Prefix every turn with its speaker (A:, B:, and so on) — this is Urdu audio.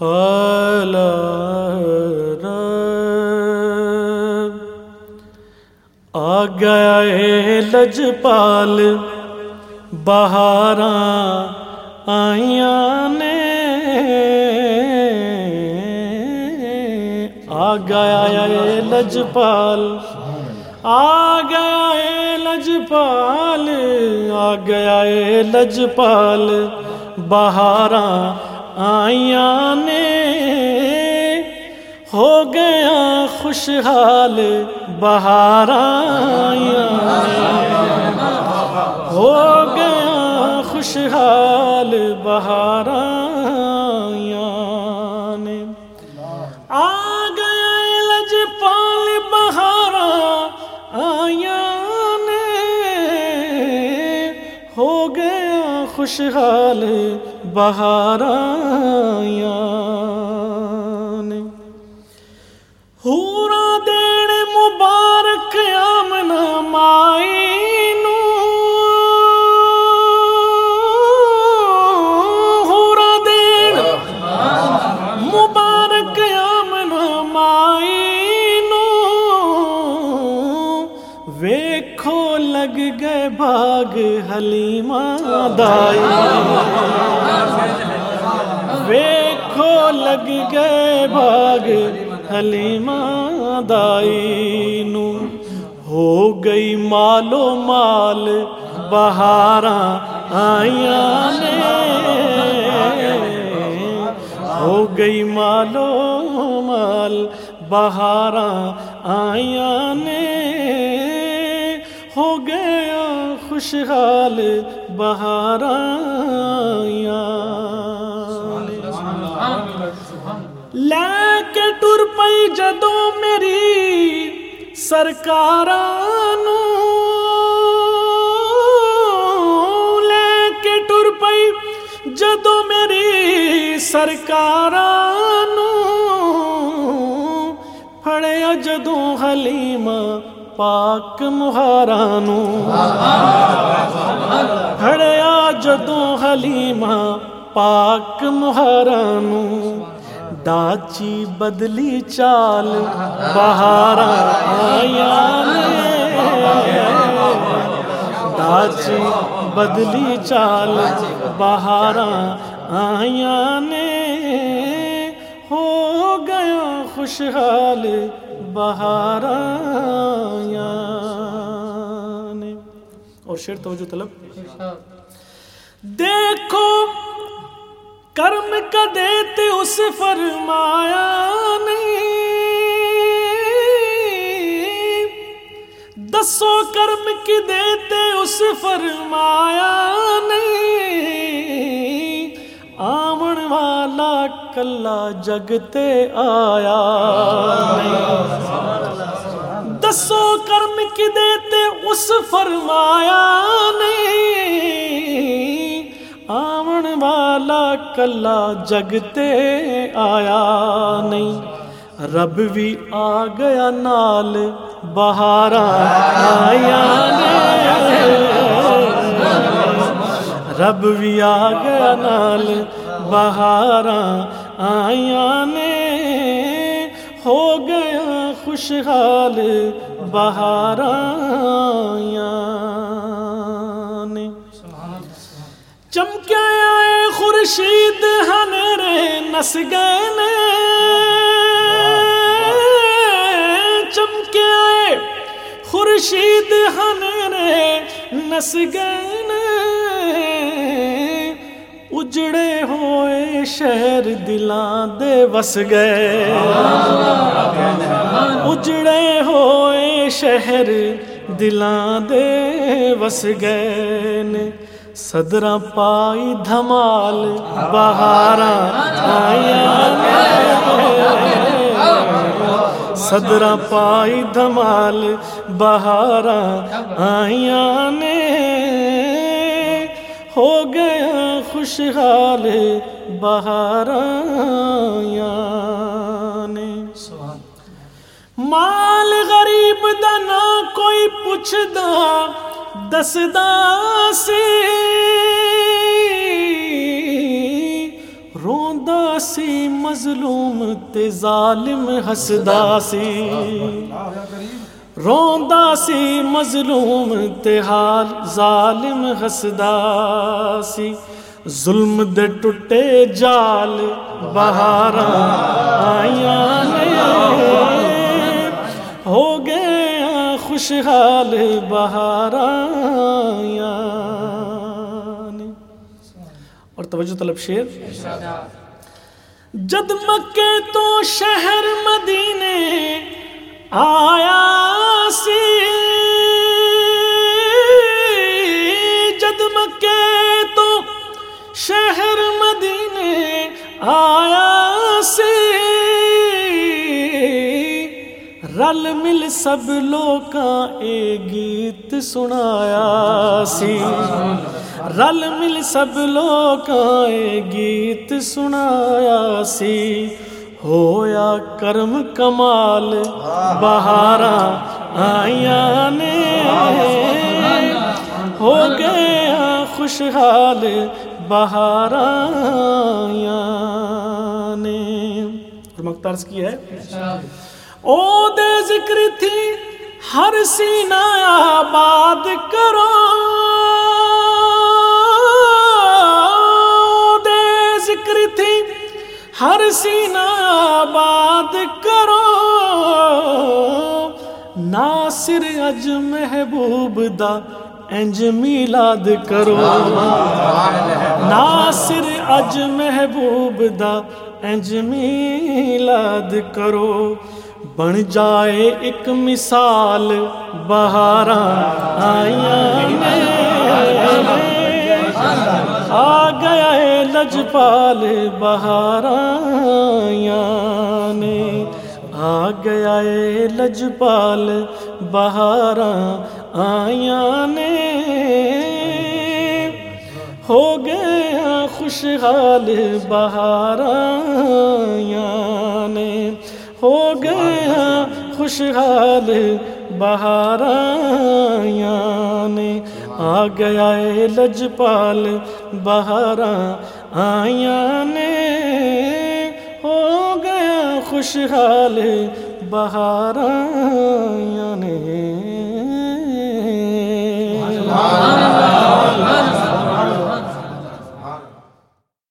A: آ گیا اے لجپال، بہاراں آئیاں نے۔ آ گیا اے لجپال، آ گیا اے لجپال، آ گیا اے لجپال، بہاراں آئیاں نے ہو گیا خوشحال بہار ہو گیا خوشحال بہار آیا آ گیا لج پال بہار آیا ہو گیا خوشحال بہار آیا لگ گئے باغ حلیمہ دائی نو۔ ہو گئی مالو مال بہاراں آئیاں نے۔ ہو گئی مالو مال بہاراں آئیاں نے۔ ہو گیا خوشحال بہاراں لے کے ٹر پئی جدو میری سرکار لے کے ٹر پئی جدو میری سرکار پھڑیا جدو حلیم پاک مہارانو۔ پھڑیا جدو حلیم پاک مہارانو۔ ڈاچی بدلی چال بہارا آیا ڈاچی بدلی چال بہارا آیا نے۔ ہو گیا خوشحال بہارا اور شیر توجہ طلب۔ دیکھو کرم کا دیتے اس فرمایا نہیں۔ دسو کرم کی دیتے اس فرمایا نہیں۔ آمن والا کلا جگتے آیا۔ نہیں دسو کرم کی دیتے اس فرمایا کلا جگتے آیا نہیں۔ رب بھی آ گیا نال، بہارا آیا رب بھی آ گیا نال، بہارا آیا نے ہو گیا خوشحال، بہارا خورشید ہنرے نس گئے۔ چمکیا خورشید ہنرے نس گئے۔ اجڑے ہوئے شہر دلان دے وس گئے۔ اجڑے ہوئے شہر دلان دے وس گئے۔ صدرہ پائی دھمال، بہارا صدرہ پائی دھمال، بہارا آئیاں نے۔ ہو گیا خوشحال، بہارا مال غریب دنا کوئی پوچھ دا دسدا سی روندا سی مظلوم تے ظالم ہسدا سی روندا سی مظلوم تے حال ظالم ہسدا سی ظلم دے ٹوٹے جال، بہاراں آئیاں نے۔ خوشحال بہاراں اور توجہ طلب شیر۔ جد مکے تو شہر مدینے آ رل مل سب لوکاں اے گیت سنایا سی رل مل سب لوکاں اے گیت سنایا سی ہویا کرم کمال بہارا آئیاں نے ہو گیا خوشحال بہارا نے اور مختارز کی ہے او دے ذکر تھی ہر سینہ آباد کرو دے ذکر تھی ہر سینہ آباد کرو ناصر اج محبوب دا انج میلاد کرو ناصر اج محبوب دا انج میلاد کرو بن جائے ایک مثال بہاراں آئیاں آ گیا ہے لجپال بہاراں نے آ گیا ہے لجپال بہاراں آیاں نے ہو گیا خوشحال بہاراں خوشحال بہاراں نے۔ آ گیا ہے لجپال بہاراں آیا نے۔ ہو گیا خوشحال بہاراں نے۔